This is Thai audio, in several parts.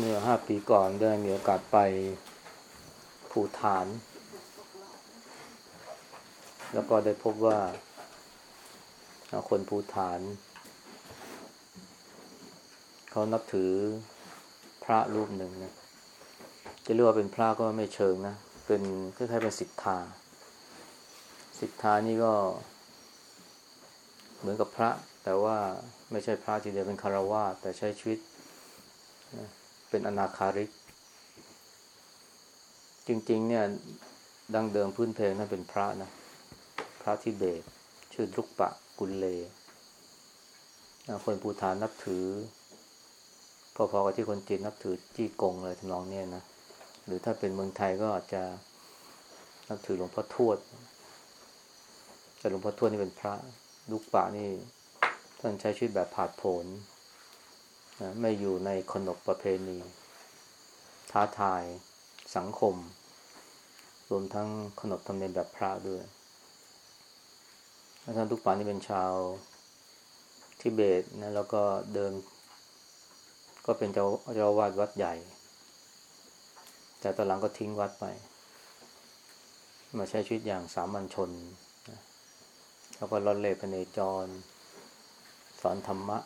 เมื่อห้าปีก่อนได้มีโอกาสไปภูฐาน แล้วก็ได้พบว่า คนภูฐาน เขานับถือพระรูปหนึ่งนะจะเรียกว่าเป็นพระก็ไม่เชิงนะ เป็นคล้ายๆเป็นสิทธา สิทธานี่ก็เหมือนกับพระ แต่ว่าไม่ใช่พระทีเดียวเป็นคารวะแต่ใช้ชีวิต เป็นอนาคาริก จริง ๆ เนี่ย ดังเดิมพื้นเพลงนั้นเป็นพระนะ พระทิเบต ชื่อดรุกปะกุลเล คนปูฐานนับถือ พอๆกับที่คนจีนนับถือจี้กงเลยทำนองนี้นะ หรือถ้าเป็นเมืองไทยก็อาจจะนับถือหลวงพ่อทวด แต่หลวงพ่อทวดนี่เป็นพระลูกปะนี่ท่านใช้ชีวิตแบบผาดโผน นะไม่อยู่ในขนบประเพณี ท้าทายสังคม รวมทั้งขนบธรรมเนียมแบบพระด้วยท่านทุกป่านี่เป็นชาวทิเบตนะแล้วก็เดินก็เป็นเจ้าเจ้าวาดวัดใหญ่ แต่ตอนหลังก็ทิ้งวัดไป มาใช้ชีวิตอย่างสามัญชนแล้วก็ลอนเล่พเนจร สอนธรรมะ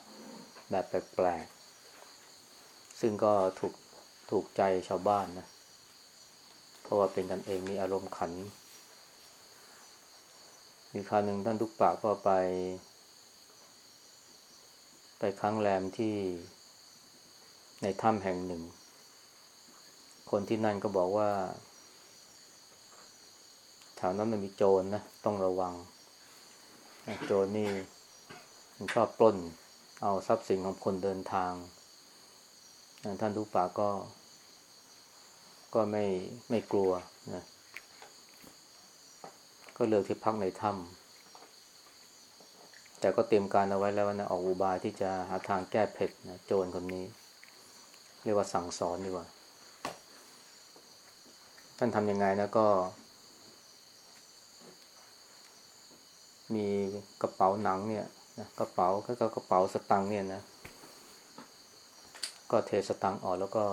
แบบแปลก ซึ่งก็ถูกถูกใจชาวบ้านนะ เพราะว่าเป็นกันเองมีอารมณ์ขัน มีคราวหนึ่งท่านทุกปากก็ไป ไปค้างแรมที่ในถ้ำแห่งหนึ่ง คนที่นั่นก็บอกว่าแถวนั้นมันมีโจรนนะต้องระวัง โจรนี่มันชอบปล้น เอาทรัพย์สินของคนเดินทาง ท่านทุกปาก็ ก็ไม่ไม่กลัวนะก็เลือกที่พักในถ้ำแต่ก็เตรียมการเอาไว้แล้วนะออกอุบายที่จะหาทางแก้เผ็ดนะโจรคนนี้ เรียกว่าสั่งสอนดีกว่า ท่านทำยังไงนะก็ มีกระเป๋าหนังเนี่ยนะกระเป๋าก็กระเป๋าสตังเนี่ยนะ ก็เทสตังออกแล้วก็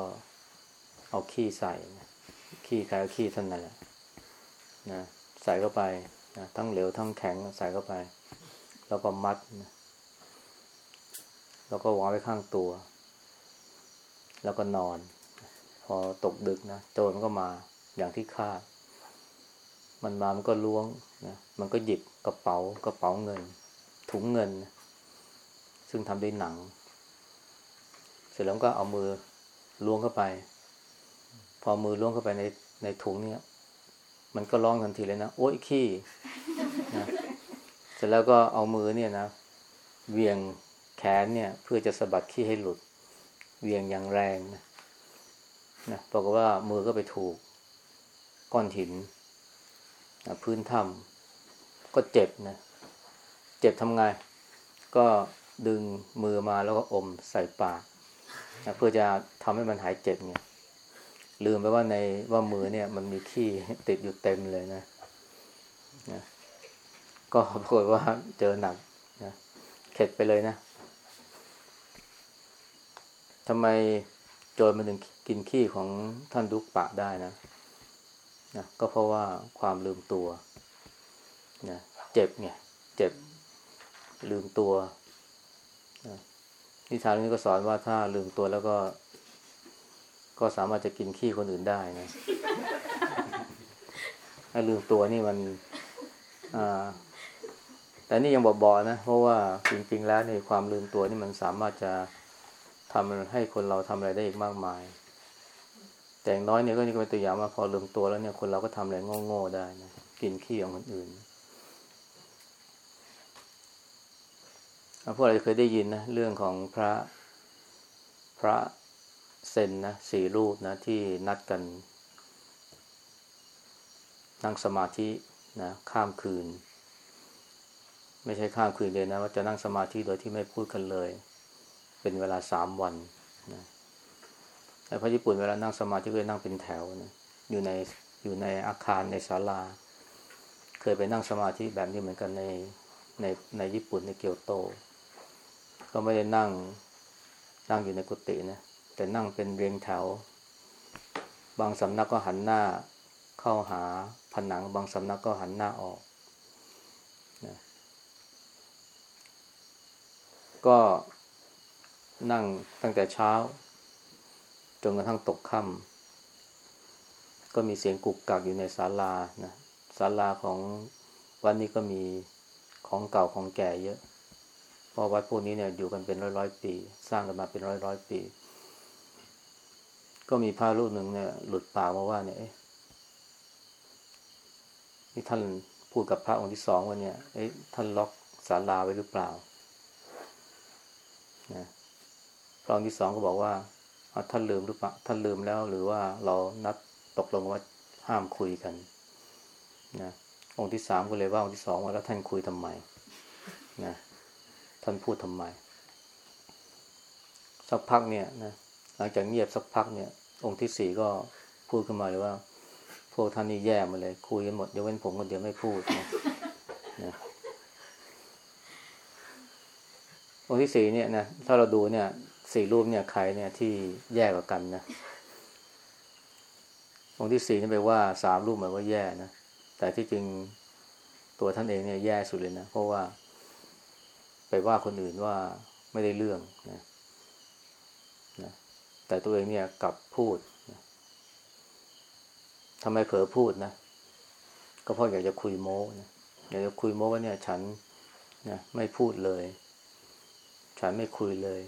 เอาขี้ใส่นะขี้ใครเอาขี้ท่านนั่นแหละนะใส่เข้าไปนะทั้งเหลวทั้งแข็งใส่เข้าไป แล้วก็มัดนะแล้วก็วางไว้ข้างตัว แล้วก็นอน พอตกดึกนะโจรมันก็มาอย่างที่คาด มันมามันก็ล้วงนะมันก็หยิบกระเป๋ากระเป๋าเงิน ถุงเงิน ซึ่งทำด้วยหนัง ร็จแล้วก็เอามือล้วงเข้าไป พอมือล้วงเข้าไปในในถุงเนี่ย มันก็ร้องทันทีเลยนะโอ๊ยขี้นะเสร็จแล้วก็เอามือเนี่ยนะเวียงแขนเนี่ย เพื่อจะสะบัดขี้ให้หลุด เวียงอย่างแรงนะนะปรากฏว่ามือก็ไปถูก ก้อนหินนะพื้นถ้ำก็เจ็บนะเจ็บทำไง ก็ดึงมือมาแล้วก็อมใส่ปาก นะเพื่อจะทำให้มันหายเจ็บเนี่ยลืมไปว่าในว่ามือเนี่ย มันมีขี้ติดอยู่เต็มเลยนะนะก็ปรากฏว่าเจอหนักนะเข็ดไปเลยนะทำไมโจรมันถึงกินขี้ของท่านดุกปะได้นะนะก็เพราะว่าความลืมตัวนะเจ็บไงเจ็บลืมตัว นิทานนี้ก็สอนว่าถ้าลืมตัวแล้วก็ ก็สามารถจะกินขี้คนอื่นได้นะถ้าลืมตัวนี่มันอ่าแต่นี่ยังบอกๆนะ เพราะว่าจริง ๆ แล้วในความลืมตัวนี่มันสามารถจะทำให้คนเราทำอะไรได้อีกมากมาย แต่อย่างน้อยเนี่ยก็นี่ก็เป็นตัวอย่างว่าพอลืมตัวแล้วเนี่ยคนเราก็ทำอะไรโง่ๆได้นะกินขี้ของคนอื่น พวกเราเคยได้ยินนะเรื่องของพระพระเซนนะสี่รูปนะที่นัดกันนั่งสมาธินะข้ามคืน ไม่ใช่ข้ามคืนเลยนะ ว่าจะนั่งสมาธิโดยที่ไม่พูดกันเลย เป็นเวลาสามวันนะแต่พระญี่ปุ่นเวลานั่งสมาธิก็นั่งเป็นแถวนะอยู่ในอยู่ในอาคารในศาลา เคยไปนั่งสมาธิแบบนี้เหมือนกันในในในญี่ปุ่นในเกียวโต ก็ไม่ได้นั่งนั่งอยู่ในกุฏินะแต่นั่งเป็นเรียงแถว บางสำนักก็หันหน้าเข้าหาผนัง บางสำนักก็หันหน้าออกนะก็นั่งตั้งแต่เช้า จนกระทั่งตกค่ำก็มีเสียงกุกกักอยู่ในศาลานะศาลาของวัดนี้ก็มีของเก่าของแก่เยอะ ราะวัดพวกนี้เนี่ยอยู่กันเป็นร้อยร้อยปี สร้างกันมาเป็นร้อยร้อยปี ก็มีพระรูปหนึ่งเนี่ย หลุดปากมาว่าเนี่ยนี่ท่านพูดกับพระองค์ที่สองว่าเนี่ยเอ๊ะท่านล็อกศาลาไว้หรือเปล่านะพระองค์ที่สองก็บอกว่าท่านลืมหรือเปล่าท่านลืมแล้ว หรือว่าเรานัดตกลงว่าห้ามคุยกันนะองค์ที่สามก็เลยว่าองค์ที่สองว่าแล้วท่านคุยทำไมนะ ท่านพูดทำไม สักพักเนี่ยนะหลังจากเงียบสักพักเนี่ย องค์ที่สี่ก็พูดขึ้นมาเลยว่า พวกท่านนี่แย่มาเลย คุยกันหมดยกเว้นผมคนเดียวไม่พูดนะนะองค์ที่สี่เนี่ยนะถ้าเราดูเนี่ยสี่รูปเนี่ยใครเนี่ยที่แย่กว่ากันนะองค์ที่สี่นี่ไปว่าสามรูปหมายว่าแย่นะแต่ที่จริงตัวท่านเองเนี่ยแย่สุดเลยนะเพราะว่า ไปว่าคนอื่นว่าไม่ได้เรื่องนะนะแต่ตัวเองเนี่ยกลับพูดนะทำไมเผลอพูดนะ ก็เพราะอยากจะคุยโม้นะอยากจะคุยโม้ว่าเนี่ย ฉันนะไม่พูดเลย ฉันไม่คุยเลย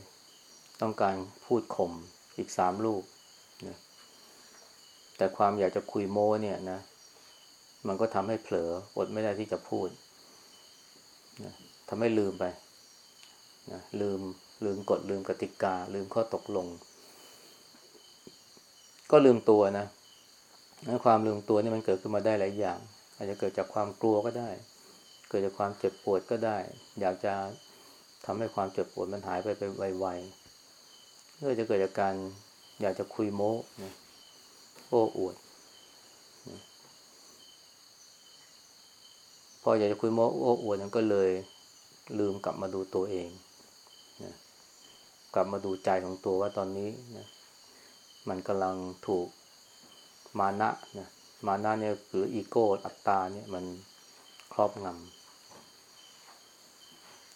ต้องการพูดข่มอีกสามลูกนะแต่ความอยากจะคุยโม้เนี่ยนะ มันก็ทำให้เผลออดไม่ได้ที่จะพูดนะทำให้ลืมไป นะลืมลืมกฎลืมกติกา ลืมข้อตกลง ก็ลืมตัวนะความลืมตัวนี่มันเกิดขึ้นมาได้หลายอย่าง อาจจะเกิดจากความกลัวก็ได้ เกิดจากความเจ็บปวดก็ได้ อยากจะทำให้ความเจ็บปวดมันหายไปไปไวๆเพื่อจะเกิดจากการอยากจะคุยโม้นะโอ้อวดพออยากจะคุยโม้โอ้อวดนั้นก็เลยลืมกลับมาดูตัวเอง กลับมาดูใจของตัวว่าตอนนี้นะมันกำลังถูกมานะนะมานะเนี่ยหรืออีโก้อัตตาเนี่ยมันครอบงำ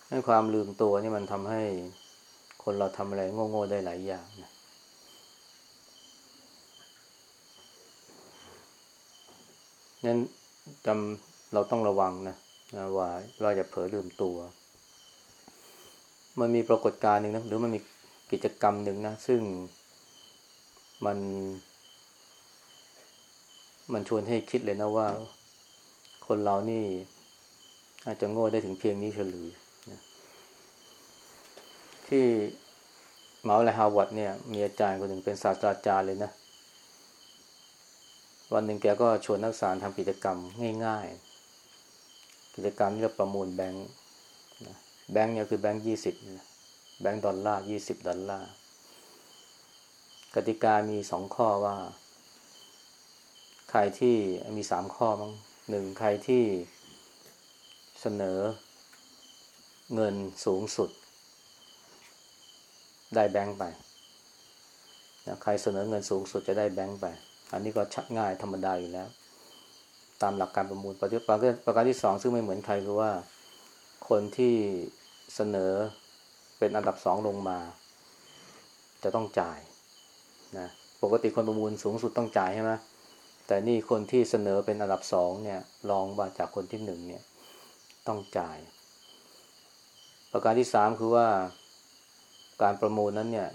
ให้ความลืมตัวนี่มันทำให้คนเราทำอะไรโง่ๆได้หลายอย่างนะนั้นจำเราต้องระวังนะนะว่าเราจะเผลอลืมตัว มันมีปรากฏการณ์หนึ่งนะหรือมันมีกิจกรรมหนึ่งนะ ซึ่งมัน มันชวนให้คิดเลยนะว่า คนเรานี่ อาจจะโง่ได้ถึงเพียงนี้เฉลือนะที่มหาวิทยาลัยฮาร์วาร์ดเนี่ย มีอาจารย์คนหนึ่งเป็นศาสตราจารย์เลยนะ วันหนึ่งแกก็ชวนนักศึกษาทำกิจกรรมง่าย ๆ กิจกรรมที่เราประมูลแบงค์ แบงค์เนี่ยคือแบงค์ยี่สิบแบงค์ดอลลาร์ยี่สิบดอลลาร์กติกามีสองข้อว่า ใครที่มีสามข้อมั้งหนึ่งใครที่เสนอเงินสูงสุด ได้แบงค์ไปนะใครเสนอเงินสูงสุดจะได้แบงค์ไป อันนี้ก็ชักง่ายธรรมดาอยู่แล้ว ตามหลักการประมูลประประการที่สองซึ่งไม่เหมือนใครคือว่า คนที่ เสนอเป็นอันดับสองลงมา จะต้องจ่ายนะปกติคนประมูลสูงสุดต้องจ่ายใช่ไหมแต่นี่คนที่เสนอเป็นอันดับสองเนี่ยรองมาจากคนที่หนึ่งเนี่ยต้องจ่าย ประการที่สามคือว่าการประมูลนั้นเนี่ย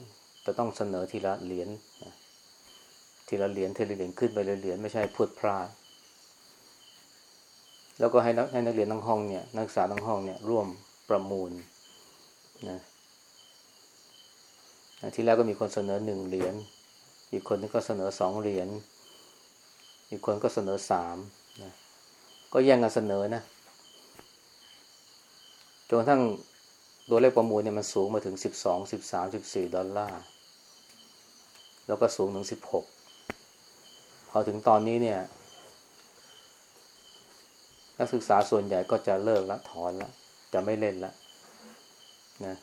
จะต้องเสนอทีละเหรียญทีละเหรียญทีละเหรียญขึ้นไปเลเหรียญไม่ใช่พูดพลาดแล้วก็ให้นักให้นักเรียนทั้งห้องเนี่ยนักศึกษาทั้งห้องเนี่ยร่วม ประมูลนะที่แรกก็มีคนเสนอหนึ่งเหรียญ อีกคนนึงก็เสนอสองเหรียญ อีกคนก็เสนอสามนะก็แย่งกันเสนอนะจนทั่งตัวเลขประมูลเนี่ยมันสูงมาถึงสิบสองสิบสามสิบสี่ดอลลาร์ แล้วก็สูงถึงสิบหกพอถึงตอนนี้เนี่ยนักศึกษาส่วนใหญ่ก็จะเลิกละถอนละ จะไม่เล่นละนะ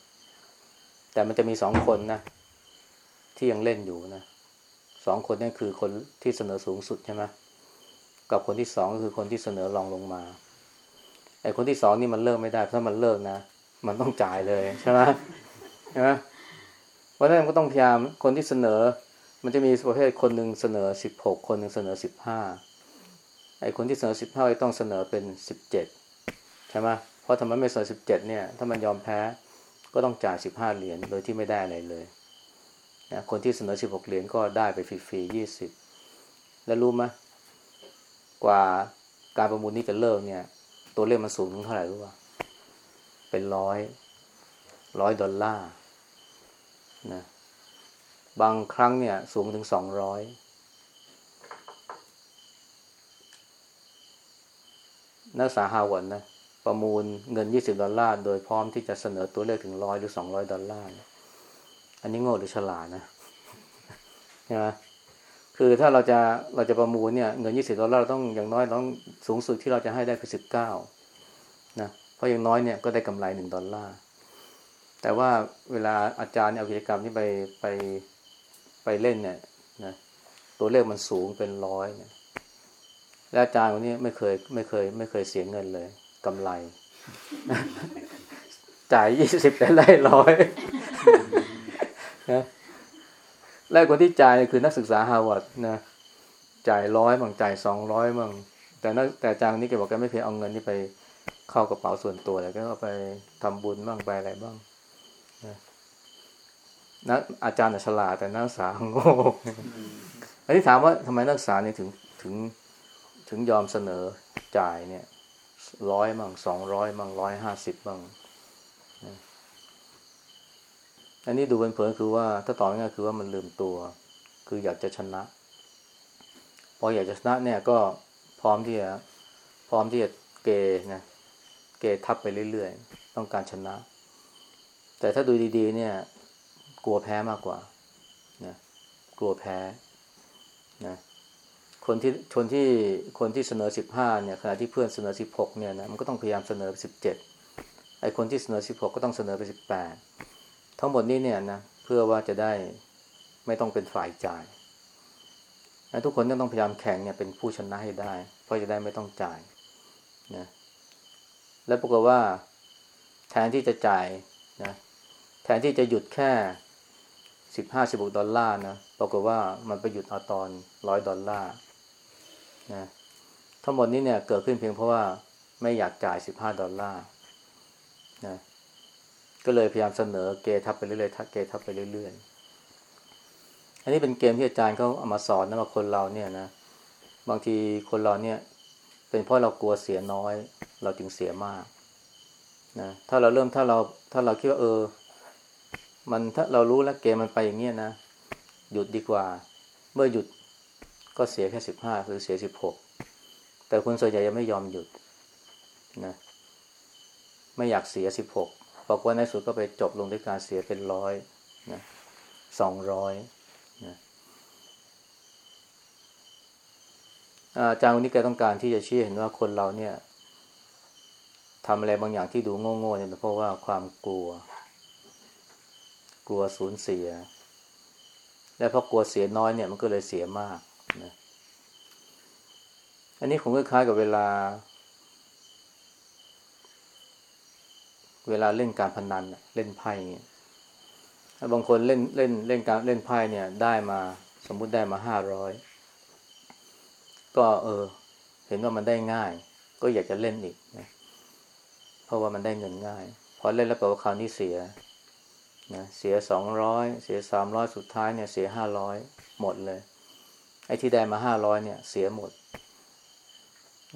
แต่มันจะมีสองคนนะ ที่ยังเล่นอยู่นะสองคนนี่คือคนที่เสนอสูงสุดใช่ไหมกับคนที่สองก็คือคนที่เสนอรองลงมาไอ้คนที่สองนี่มันเลิกไม่ได้ถ้ามันเลิกนะมันต้องจ่ายเลยใช่ไหมใช่ไหมเพราะฉะนั้นก็ต้องพยายามคนที่เสนอ มันจะมีประเภทคนหนึ่งเสนอสิบหกคนหนึ่งเสนอสิบห้าไอ้คนที่เสนอสิบห้าต้องเสนอเป็นสิบเจ็ดใช่ไหม ราะถ้ามันไม่สนอสิบเจ็ดเนี่ย ถ้ามันยอมแพ้ก็ต้องจ่ายสิบห้าเหรียญโดยที่ไม่ได้อะไรเลยนะคนที่เสนอสิบหกเหรียญก็ได้ไปฟรีๆยี่สิบแล้วรู้ไหมกว่าการประมูลนี้จะเลิกเนี่ย ตัวเลขมันสูงถึงเท่าไหร่รู้ป่ะเป็นร้อยร้อยดอลลาร์นะบางครั้งเนี่ย สูงถึงสองร้อยนักศึกษาฮาวาร์ดนะ ประมูลเงินยี่สิบดอลลาร์ โดยพร้อมที่จะเสนอตัวเลขถึงร้อยหรือสองร้อยดอลลาร์ อันนี้โง่หรือฉลาดนะใช่ไหมคือถ้าเราจะเราจะประมูลเนี่ยเงินยี่สิบดอลลาร์ต้องอย่างน้อยต้องสูงสุดที่เราจะให้ได้คือสิบเก้านะ เพราะอย่างน้อยเนี่ยก็ได้กำไรหนึ่งดอลลาร์ แต่ว่าเวลาอาจารย์เอากิจกรรมที่ไปไปไปเล่นเนี่ยนะตัวเลขมันสูงเป็นร้อยเนี่ยและอาจารย์คนนี้ไม่เคยไม่เคย ไม่เคยเสียเงินเลย กำไร จ่ายยี่สิบแต่ได้ร้อยนะและคนที่จ่ายคือนักศึกษาฮาร์วาร์ดนะจ่ายร้อยบางจ่ายสองร้อยบางแต่นักแต่จารย์นี่แกบอกแกไม่เคยเอาเงินนี่ไปเข้ากระเป๋าส่วนตัวเลยก็เอาไปทำบุญบ้างไปอะไรบ้างนะนักอาจารย์ฉลาดแต่นักศึกษาโง่อันนี้ถามว่าทำไมนักศึกษาเนี่ยถึงถึงถึงยอมเสนอจ่ายเนี่ย ร้อยมั่งสองร้อยมั่งร้อยห้าสิบมั่งอันนี้ดูเป็นเผลอคือว่า ถ้าตอบง่ายคือว่ามันลืมตัว คืออยากจะชนะ พออยากจะชนะเนี่ยก็พร้อมที่จะพร้อมที่จะเกนะเกทับไปเรื่อยๆ ต้องการชนะ แต่ถ้าดูดีๆ เนี่ย กลัวแพ้มากกว่านะกลัวแพ้นะ คนที่คนที่คนที่เสนอสิบห้าเนี่ยขณะที่เพื่อนเสนอสิบหกเนี่ยนะมันก็ต้องพยายามเสนอสิบเจ็ดไอคนที่เสนอสิบหกก็ต้องเสนอไปสิบแปดทั้งหมดนี้เนี่ยนะเพื่อว่าจะได้ไม่ต้องเป็นฝ่ายจ่ายทุกคนต้องพยายามแข่งเนี่ยเป็นผู้ชนะให้ได้ เพราะจะได้ไม่ต้องจ่ายนะและปรากฏว่าแทนที่จะจ่ายนะแทนที่จะหยุดแค่สิบห้าสิบหกดอลลาร์นะปรากฏว่ามันไปหยุดเอาตอนร้อยดอลลาร์ นะทั้งหมดนี้เนี่ยเกิดขึ้นเพียงเพราะว่าไม่อยากจ่ายสิบห้าดอลลาร์นะก็เลยพยายามเสนอเกทับไปเรื่อยๆทับเกทับไปเรื่อยๆ อันนี้เป็นเกมที่อาจารย์เขาเอามาสอนนะว่าคนเราเนี่ยนะ บางทีคนเราเนี่ย เป็นเพราะเรากลัวเสียน้อย เราจึงเสียมากนะถ้าเราเริ่มถ้าเราถ้าเราคิดว่าเออ มันถ้าเรารู้แล้วเกมมันไปอย่างเงี้ยนะหยุดดีกว่า เมื่อหยุด ก็เสียแค่สิบห้าหรือเสียสิบหกแต่คนส่วนใหญ่ยังไม่ยอมหยุดนะไม่อยากเสียสิบหกบอกว่าในสุดก็ไปจบลงด้วยการเสียเป็นร้อยนะสองร้อยนะอาจารย์วันนี้แกต้องการที่จะชี้เห็นว่าคนเราเนี่ยทำอะไรบางอย่างที่ดูโง่ๆเนี่ยเพราะว่าความกลัว กลัวสูญเสีย และเพราะกลัวเสียน้อยเนี่ยมันก็เลยเสียมาก นะอันนี้คงคล้ายๆกับเวลา เวลาเล่นการพนันเล่นไพ่เนี่ยบางคนเล่นเล่นเล่นการเล่นไพ่เนี่ย ได้มาสมมุติได้มาห้าร้อยก็เออ เห็นว่ามันได้ง่าย ก็อยากจะเล่นอีกนะเพราะว่ามันได้เงินง่ายพอเล่นแล้วแปลว่าคราวนี้เสียนะเสียสองร้อยเสียสามร้อยสุดท้ายเนี่ย เสียห้าร้อยหมดเลย ไอ้ที่ได้มาห้าร้อยเนี่ยเสียหมด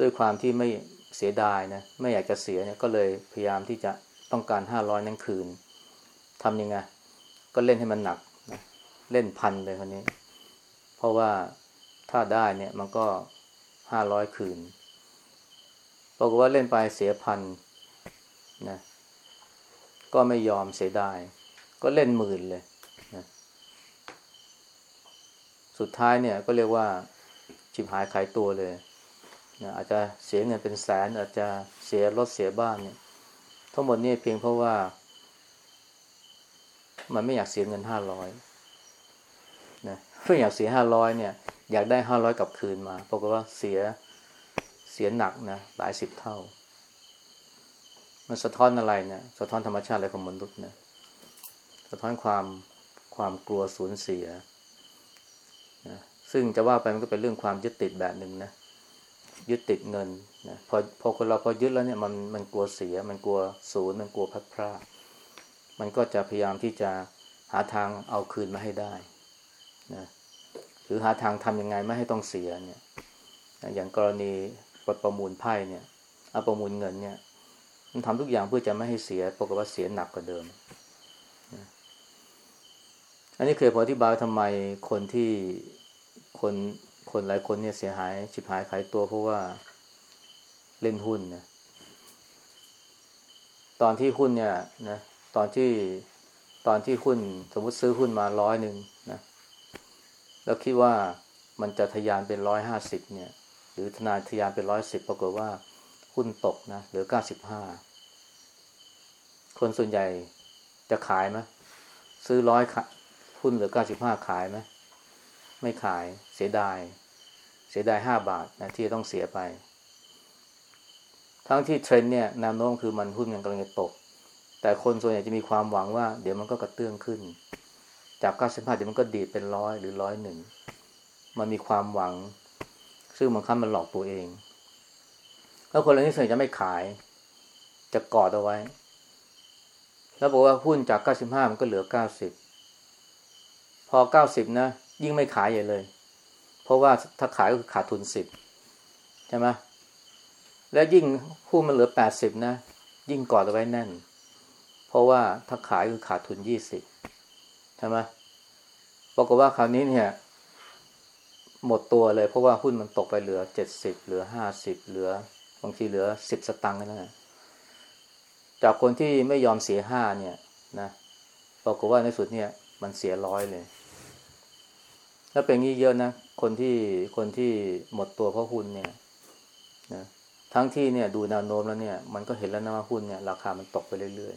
ด้วยความที่ไม่เสียดายนะไม่อยากจะเสียเนี่ยก็เลยพยายามที่จะต้องการห้าร้อยนั่นคืนทำยังไงก็เล่นให้มันหนักนะเล่นพันเลยคนนี้ เพราะว่าถ้าได้เนี่ยมันก็ห้าร้อยคืนบอกว่าเล่นไปเสียพันนะก็ไม่ยอมเสียดาย ก็เล่นหมื่นเลยนะ สุดท้ายเนี่ยก็เรียกว่าชิบหายขายตัวเลยนะอาจจะเสียเงินเป็นแสน อาจจะเสียรถเสียบ้านเนี่ย ทั้งหมดนี่เพียงเพราะว่า มันไม่อยากเสียเงินห้าร้อยเพื่ออยากเสียห้าร้อยเนี่ย อยากได้ห้าร้อยกลับคืนมาปรากฏว่าเสียเสียหนักนะหลายสิบเท่า มันสะท้อนอะไรเนี่ยสะท้อนธรรมชาติอะไรของมนุษย์นะสะท้อนความความกลัวสูญเสีย ซึ่งจะว่าไปมันก็เป็นเรื่องความยึดติดแบบหนึ่งนะยึดติดเงินนะพอพอคนเราพอยึดแล้วเนี่ยมันมันกลัวเสีย มันกลัวศูนย์มันกลัวพัดพลาดมันก็จะพยายามที่จะหาทางเอาคืนมาให้ได้นะหรือหาทางทำยังไงไม่ให้ต้องเสียเนี่ยอย่างกรณีปดประมูลไพ่เนี่ยเอาประมูลเงินเนี่ย มันทำทุกอย่างเพื่อจะไม่ให้เสียปรากฏว่าเสียหนักกว่าเดิมอันนี้เคยพออธิบายทำไมคนที่ คนคนหลายคนเนี่ยเสียหายชิบหายขายตัวเพราะว่าเล่นหุ้นนะตอนที่หุ้นเนี่ยนะตอนที่ตอนที่หุ้นสมมติซื้อหุ้นมาร้อยหนึ่งนะแล้วคิดว่ามันจะทะยานเป็นร้อยห้าสิบเนี่ย หรือทนายทะยานเป็นร้อยสิบปรากฏว่าหุ้นตกนะเหลือเก้าสิบห้าคนส่วนใหญ่จะขายไหมซื้อร้อยหุ้นเหลือเก้าสิบห้าขายไหมไม่ขาย สียดาย เสียดายห้าบาทนะที่ต้องเสียไป ทั้งที่เทรนเนี่ยแนวโน้มคือมันหุ้นมันกำลังจะตก แต่คนส่วนใหญ่จะมีความหวังว่า เดี๋ยวมันก็กระเตื้องขึ้น จากเก้าสิบห้าเดี๋ยวมันก็ดีดเป็นร้อยหรือร้อยหนึ่งมันมีความหวัง ซึ่งบางครั้งมันหลอกตัวเอง แล้วคนเหล่านี้ส่วนใหญ่จะไม่ขาย จะกอดเอาไว้ แล้วบอกว่าหุ้นจากเก้าสิบห้ามันก็เหลือเก้าสิบพอเก้าสิบนะ ยิ่งไม่ขายใหญ่เลย เพราะว่าถ้าขายก็คือขาดทุนสิบใช่ไหมแล้วยิ่งหุ้นมันเหลือแปดสิบนะ ยิ่งกอดเอาไว้แน่น เพราะว่าถ้าขายคือขาดทุนยี่สิบใช่ไหมบอกว่าคราวนี้เนี่ย หมดตัวเลย เพราะว่าหุ้นมันตกไปเหลือเจ็ดสิบเหลือห้าสิบเหลือบางทีเหลือสิบสตังค์นั่นแหละจากคนที่ไม่ยอมเสียห้าเนี่ยนะบอกว่าในสุดเนี่ย มันเสียร้อยเลย แล้วเป็นงี้เยอะนะ คนที่คนที่หมดตัวเพราะหุ้นเนี่ยนะทั้งที่เนี่ยดูแนวโน้มแล้วเนี่ย มันก็เห็นแล้วนะว่าหุ้นเนี่ย ราคามันตกไปเรื่อย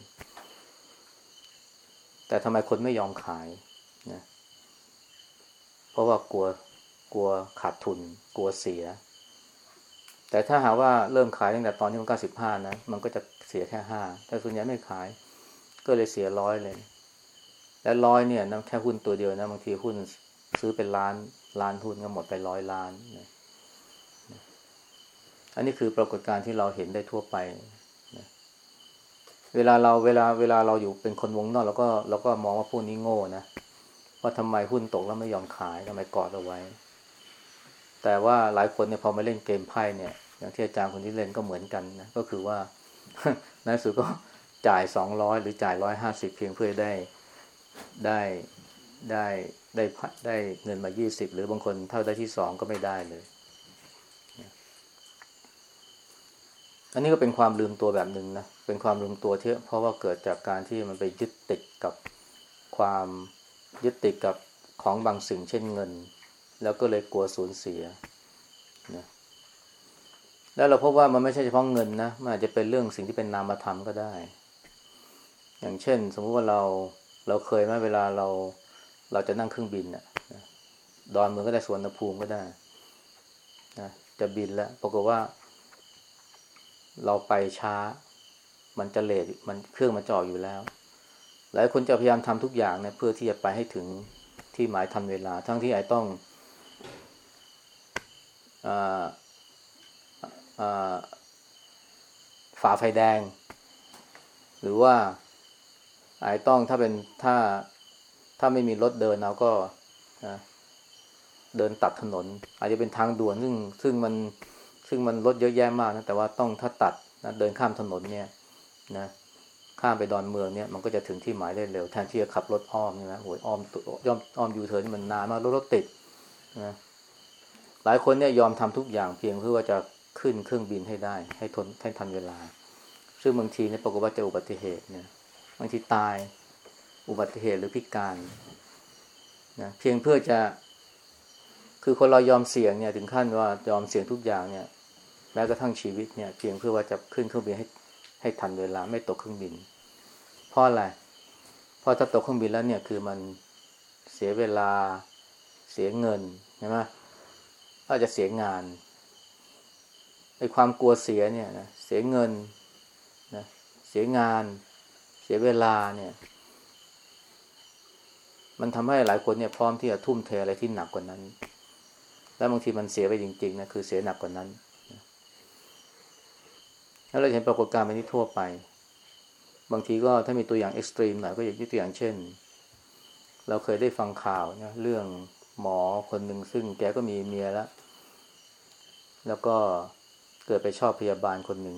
ๆ แต่ทำไมคนไม่ยอมขายนะเพราะว่ากลัวกลัวขาดทุน กลัวเสีย แต่ถ้าหาว่าเริ่มขายตั้งแต่ตอนที่มันเก้าสิบห้านะ มันก็จะเสียแค่ห้าแต่ส่วนใหญ่ไม่ขาย ก็เลยเสียร้อยเลย และร้อยเนี่ยนะแค่หุ้นตัวเดียวนะ บางทีหุ้น ซื้อเป็นล้านล้านหุ้นก็หมดไปร้อยล้านนะอันนี้คือปรากฏการณ์ที่เราเห็นได้ทั่วไปนะเวลาเราเวลาเวลาเราอยู่เป็นคนวงนอกเราก็เราก็มองว่าพวกนี้โง่นะว่าทำไมหุ้นตกแล้วไม่ยอมขายทำไมกอดเอาไว้ แต่ว่าหลายคนเนี่ยพอมาเล่นเกมไพ่เนี่ย อย่างที่อาจารย์คนที่เล่นก็เหมือนกันนะก็คือว่าในสุดก็จ่ายสองร้อยหรือจ่ายร้อยห้าสิบเพียงเพื่อได้ได้ได้ ได้ได้เงินมายี่สิบหรือบางคนเท่าได้ที่สองก็ไม่ได้เลย อันนี้ก็เป็นความลืมตัวแบบหนึ่งนะ เป็นความลืมตัวที่เพราะว่าเกิดจากการที่มันไปยึดติดกับความยึดติดกับของบางสิ่งเช่นเงิน แล้วก็เลยกลัวสูญเสียนะแล้วเราพบว่ามันไม่ใช่เฉพาะเงินนะ มันอาจจะเป็นเรื่องสิ่งที่เป็นนามธรรมก็ได้ อย่างเช่น สมมุติว่าเราเราเคยไหมเวลาเรา เราจะนั่งเครื่องบินน่ะดอนเมืองก็ได้สวนภูมิก็ได้นะจะบินแล้วปรากฏว่า เราไปช้า มันจะเลทมันเครื่องมันจอดอยู่แล้ว หลายคนจะพยายามทำทุกอย่างนะเพื่อที่จะไปให้ถึงที่หมายทันเวลา ทั้งที่ไอ้ต้องฝ่าไฟแดง หรือว่าไอ้ต้องถ้าเป็นถ้า ถ้าไม่มีรถเดินเราก็เดินตัดถนน อาจจะเป็นทางด่วนซึ่งซึ่งมันซึ่งมันรถเยอะแยะมากนะแต่ว่าต้องถ้าตัดนะเดินข้ามถนนเนี่ยนะข้ามไปดอนเมืองเนี่ยมันก็จะถึงที่หมายได้เร็วแทนที่จะขับรถอ้อมใช่ไหมโอ้ยอ้อมย้อมอ้อมยูเทิร์นมันนานมากรถรถติดนะหลายคนเนี่ยยอมทำทุกอย่างเพียงเพื่อว่าจะขึ้นเครื่องบินให้ได้ ให้ทนให้ทันเวลา ซึ่งบางทีเนี่ยปรากฏว่าจะอุบัติเหตุเนี่ยบางทีตาย อุบัติเหตุหรือพิการนะเพียงเพื่อจะคือคนเรายอมเสี่ยงเนี่ยถึงขั้นว่ายอมเสี่ยงทุกอย่างเนี่ยแม้กระทั่งชีวิตเนี่ยเพียงเพื่อว่าจะขึ้นเครื่องบินให้ให้ทันเวลาไม่ตกเครื่องบิน เพราะอะไรเพราะถ้าตกเครื่องบินแล้วเนี่ยคือมันเสียเวลาเสียเงินใช่ไหมอาจจะเสียงานไอ้ความกลัวเสียเนี่ยนะเสียเงินนะเสียงาน เสียเวลาเนี่ย มันทำให้หลายคนเนี่ยพร้อมที่จะทุ่มเทอะไรที่หนักกว่านั้น แล้วบางทีมันเสียไปจริงๆนะคือเสียหนักกว่านั้นแล้วเราเห็นปรากฏการณ์แบบนี้ทั่วไป บางทีก็ถ้ามีตัวอย่างเอ็กซ์ตรีมหน่อยก็อย่างตัวอย่างเช่น เราเคยได้ฟังข่าวนะเรื่องหมอคนหนึ่งซึ่งแกก็มีเมียแล้ว แล้วก็เกิดไปชอบพยาบาลคนหนึ่ง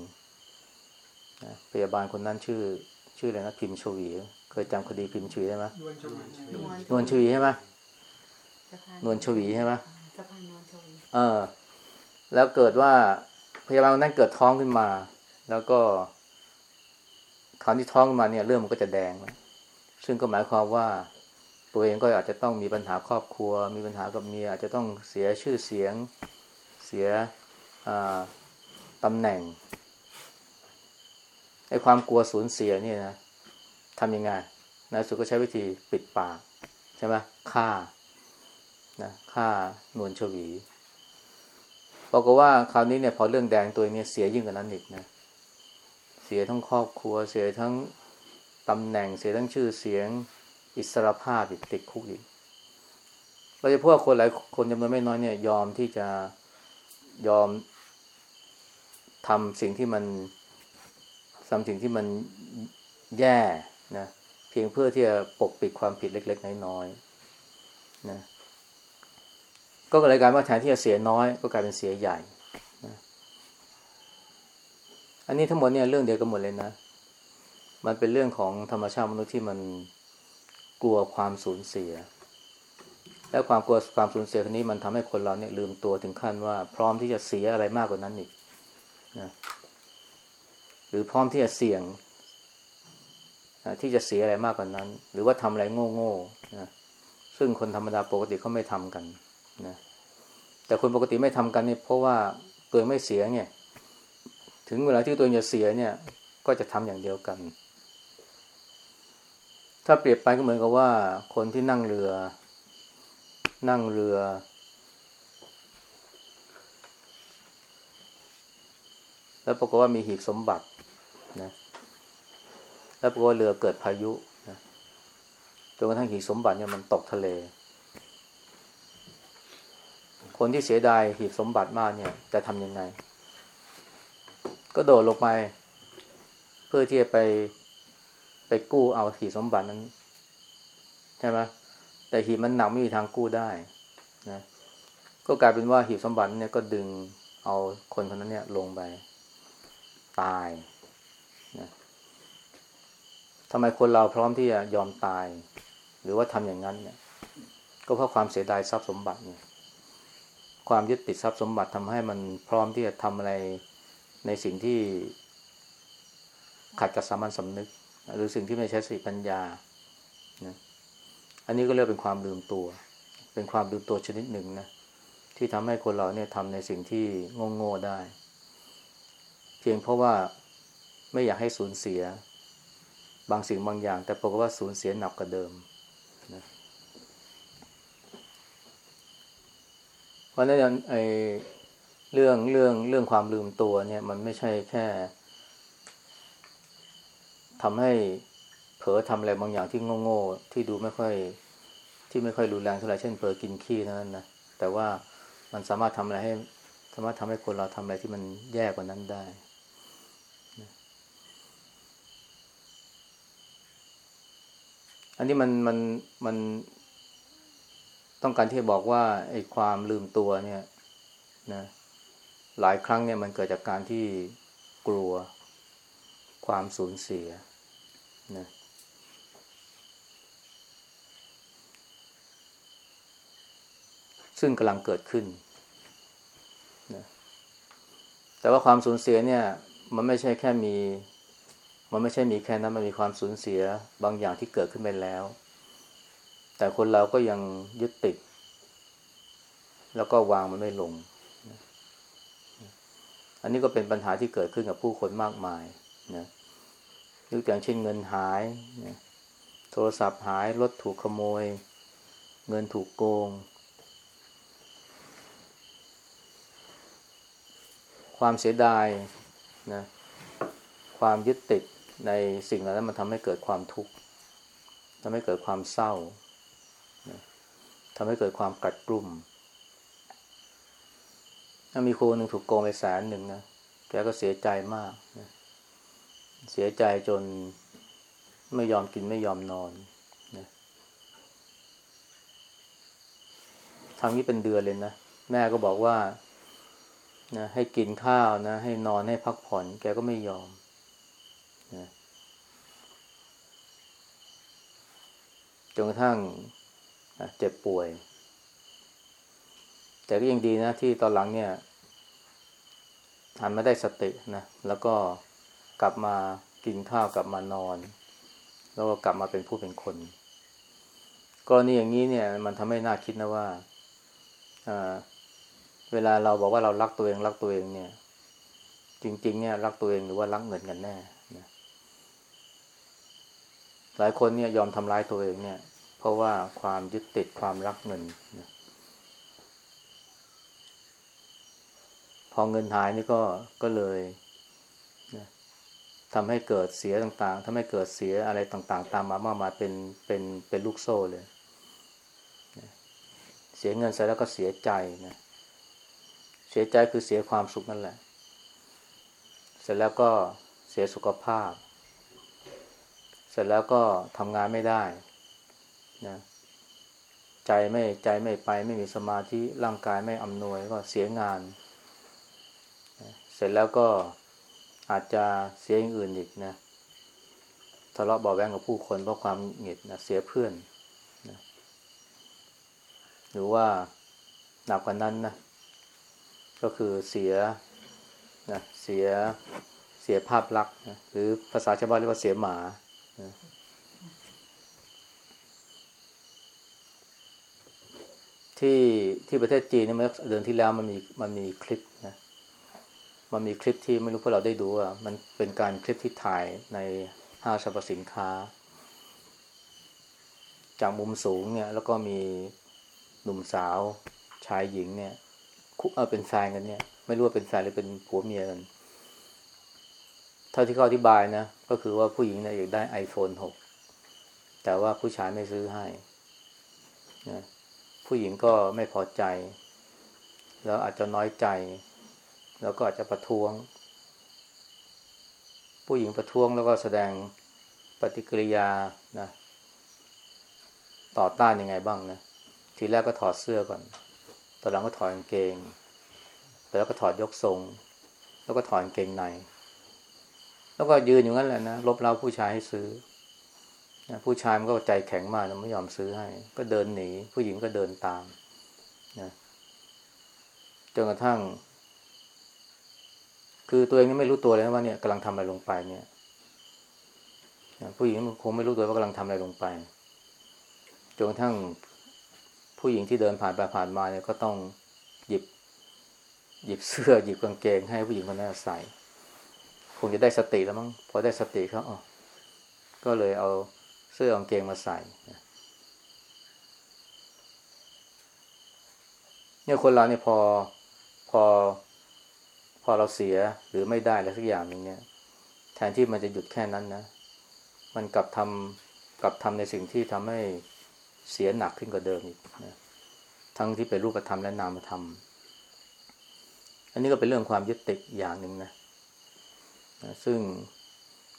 นะพยาบาลคนนั้นชื่อชื่ออะไรนะพิมชวี ยจำคดีพิมพ์ชวีได้ไหมนวลชวีนวลชวีใช่ไหมสะพานนวลชวีใช่ไหมสะพานนวลชวีเออ แล้วเกิดว่าพยาบาลคนนั้นเกิดท้องขึ้นมา แล้วก็คราวที่ท้องขึ้นมาเนี่ยเรื่องมันก็จะแดงแล้วซึ่งก็หมายความว่าตัวเองก็อาจจะต้องมีปัญหาครอบครัว มีปัญหากับเมียอาจจะต้องเสียชื่อเสียงเสียอ่าตำแหน่งไอ้ความกลัวสูญเสียเนี่ยนะ ทำยังไงนายสุดก็ใช้วิธีปิดปากใช่ไหมฆ่านะฆ่านวลชวีบอกว่าคราวนี้เนี่ยพอเรื่องแดงตัวนี้เสียยิ่งกว่านั้นอีกนะ เสียทั้งครอบครัว เสียทั้งตำแหน่ง เสียทั้งชื่อเสียง อิสรภาพอีกติดคุกอีกเราจะพวกคนหลายคนจำนวนไม่น้อยเนี่ย ยอมที่จะยอมทำสิ่งที่มันทำสิ่งที่มันแย่ นะเพียงเพื่อที่จะปกปิดความผิดเล็ก ๆ น้อยๆนะก็เลยกลายว่าแทนที่จะเสียน้อย ก็กลายเป็นเสียใหญ่นะอันนี้ทั้งหมดเนี่ยเรื่องเดียวกันหมดเลยนะ มันเป็นเรื่องของธรรมชาติมนุษย์ที่มันกลัวความสูญเสีย และความกลัวความสูญเสียคนนี้มันทำให้คนเราเนี่ยลืมตัวถึงขั้นว่า พร้อมที่จะเสียอะไรมากกว่านั้นอีกนะหรือพร้อมที่จะเสี่ยง นะที่จะเสียอะไรมากกว่านั้น หรือว่าทำอะไรโง่ๆนะซึ่งคนธรรมดาปกติเขาไม่ทำกันนะแต่คนปกติไม่ทำกันเนี่ยเพราะว่าตัวเองไม่เสียเนี่ย ถึงเวลาที่ตัวเองจะเสียเนี่ย ก็จะทำอย่างเดียวกัน ถ้าเปรียบไปก็เหมือนกับว่า คนที่นั่งเรือ นั่งเรือแล้วปรากฏว่ามีหีบสมบัตินะ แล้วปรากฏเรือเกิดพายุนะจนกระทั่งหีสมบัติเนี่ยมันตกทะเล คนที่เสียดายหีบสมบัติมากเนี่ย จะทำยังไง ก็โดดลงไป เพื่อที่จะไปไปกู้เอาหีบสมบัตินั้น ใช่ไหมแต่หีบมันหนักไม่มีทางกู้ได้นะก็กลายเป็นว่าหีบสมบัติเนี่ยก็ดึงเอาคนคนนั้นเนี่ยลงไป ตาย ทำไมคนเราพร้อมที่จะยอมตาย หรือว่าทำอย่างนั้นเนี่ย ก็เพราะความเสียดายทรัพย์สมบัติเนี่ยความยึดติดทรัพย์สมบัติทำให้มันพร้อมที่จะทำอะไรในสิ่งที่ขัดกับสามัญสำนึก หรือสิ่งที่ไม่ใช้สติปัญญานะอันนี้ก็เรียกเป็นความลืมตัว เป็นความลืมตัวชนิดหนึ่งนะที่ทำให้คนเราเนี่ยทำในสิ่งที่โง่ๆได้ เพียงเพราะว่าไม่อยากให้สูญเสีย บางสิ่งบางอย่าง แต่ปรากฏว่าสูญเสียหนักกว่าเดิมนะเพราะฉะนั้นไอเรื่องเรื่องเรื่องความลืมตัวเนี่ย มันไม่ใช่แค่ทำให้เผลอทำอะไรบางอย่างที่โง่ๆที่ดูไม่ค่อยที่ไม่ค่อยรุนแรงเท่าไหร่เช่นเผลอกินขี้เท่านั้นนะแต่ว่ามันสามารถทำอะไรให้ สามารถทำให้คนเราทำอะไรที่มันแย่กว่านั้นได้นะ อันนี้มันมันมันต้องการที่จะบอกว่าไอ้ความลืมตัวเนี่ยนะหลายครั้งเนี่ยมันเกิดจากการที่กลัวความสูญเสียนะซึ่งกำลังเกิดขึ้นนะแต่ว่าความสูญเสียเนี่ย มันไม่ใช่แค่มี มันไม่ใช่มีแค่นั้นมันมีความสูญเสียบางอย่างที่เกิดขึ้นไปแล้ว แต่คนเราก็ยังยึดติด แล้วก็วางมันไม่ลง อันนี้ก็เป็นปัญหาที่เกิดขึ้นกับผู้คนมากมายนะยกตัวอย่างเช่นเงินหายนะโทรศัพท์หายรถถูกขโมย เงินถูกโกง ความเสียดายนะความยึดติด ในสิ่งเหล่านั้นมันทำให้เกิดความทุกข์ทำให้เกิดความเศร้าทำให้เกิดความกัดกลุ่มถ้ามีครูหนึ่งถูกโกงไปแสนหนึ่งนะแกก็เสียใจมากนะเสียใจจนไม่ยอมกินไม่ยอมนอนนะทำนี้เป็นเดือนเลยนะ แม่ก็บอกว่านะให้กินข้าวนะ ให้นอนให้พักผ่อน แกก็ไม่ยอมนะ จนกระทั่งเจ็บป่วย แต่ก็ยังดีนะที่ตอนหลังเนี่ยหันมาได้สตินะ แล้วก็กลับมากินข้าวกลับมานอน แล้วก็กลับมาเป็นผู้เป็นคนกรณีอย่างนี้เนี่ย มันทำให้น่าคิดนะว่าเวลาเราบอกว่าเรารักตัวเองรักตัวเองเนี่ย จริง ๆ เนี่ย รักตัวเองหรือว่ารักเงินกันแน่ หลายคนเนี่ยยอมทำร้ายตัวเองเนี่ย เพราะว่าความยึดติดความรักเงินนะพอเงินหายนี่ก็ก็เลยนะทำให้เกิดเสียต่างๆทำให้เกิดเสียอะไรต่างๆ ตามมามากมายเป็นเป็นเป็นลูกโซ่เลยนะเสียเงินเสร็จแล้วก็เสียใจนะเสียใจคือเสียความสุขนั่นแหละ เสร็จแล้วก็เสียสุขภาพ ร็จแล้วก็ทำงานไม่ได้นะใจไม่ใจไม่ไปไม่มีสมาธิร่างกายไม่อำนวยก็เสียงาน เสร็จแล้วก็อาจจะเสียอย่างอื่นอีกนะทะเลาะเบาแวงกับผู้คนเพราะความหงุดหงิดนะเสียเพื่อนนะหรือว่าหนักกว่านั้นนะก็คือเสียนะเสียเสียภาพลักษณ์นะหรือภาษาชาวบ้านเรียกว่าเสียหมา ที่ที่ประเทศจีนเนี่ยเมื่อเดือนที่แล้วมันมีมันมีคลิปนะมันมีคลิปที่ไม่รู้พวกเราได้ดูอะมันเป็นการคลิปที่ถ่ายในห้างสรรพสินค้า จากมุมสูงเนี่ย แล้วก็มีหนุ่มสาวชายหญิงเนี่ยคุกเออเป็นแฟนกันเนี่ย ไม่รู้ว่าเป็นแฟนหรือเป็นผัวเมียกัน ท่าที่เขาอธิบายนะ ก็คือว่าผู้หญิงเนี่ยอยากได้ iPhone 6 แต่ว่าผู้ชายไม่ซื้อให้นะผู้หญิงก็ไม่พอใจ แล้วอาจจะน้อยใจ แล้วก็อาจจะประท้วง ผู้หญิงประท้วงแล้วก็แสดงปฏิกิริยานะต่อต้านยังไงบ้างนะ ทีแรกก็ถอดเสื้อก่อน ตอนหลังก็ถอดกางเกง แล้วก็ถอดยกทรง แล้วก็ถอดกางเกงใน แล้วก็ยืนอยู่งั้นแหละนะลบเล้าผู้ชายให้ซื้อนะผู้ชายมันก็ใจแข็งมากนะไม่ยอมซื้อให้ ก็เดินหนี ผู้หญิงก็เดินตามนะจนกระทั่ง คือตัวเองไม่รู้ตัวเลยว่าเนี่ยกำลังทำอะไรลงไปเนี่ยผู้หญิงคงไม่รู้ตัวว่ากำลังทำอะไรลงไปจนกระทั่งผู้หญิงที่เดินผ่านไปผ่านมาเนี่ยก็ต้องหยิบ หยิบเสื้อหยิบกางเกงให้ผู้หญิงคนนั้นใส่ คงจะได้สติแล้วมั้งพอได้สติเขาอ๋อก็เลยเอาเสื้อกางเกงมาใส่เนี่ยคนเราเนี่ยพอพอ พอเราเสียหรือไม่ได้อะไรสักอย่างหนึ่งเนี่ยแทนที่มันจะหยุดแค่นั้นนะ มันกลับทำกลับทำในสิ่งที่ทำให้เสียหนักขึ้นกว่าเดิมอีกนะทั้งที่เป็นรูปธรรมและนามธรรม อันนี้ก็เป็นเรื่องความยึดติดอย่างหนึ่งนะนะ ซึ่ง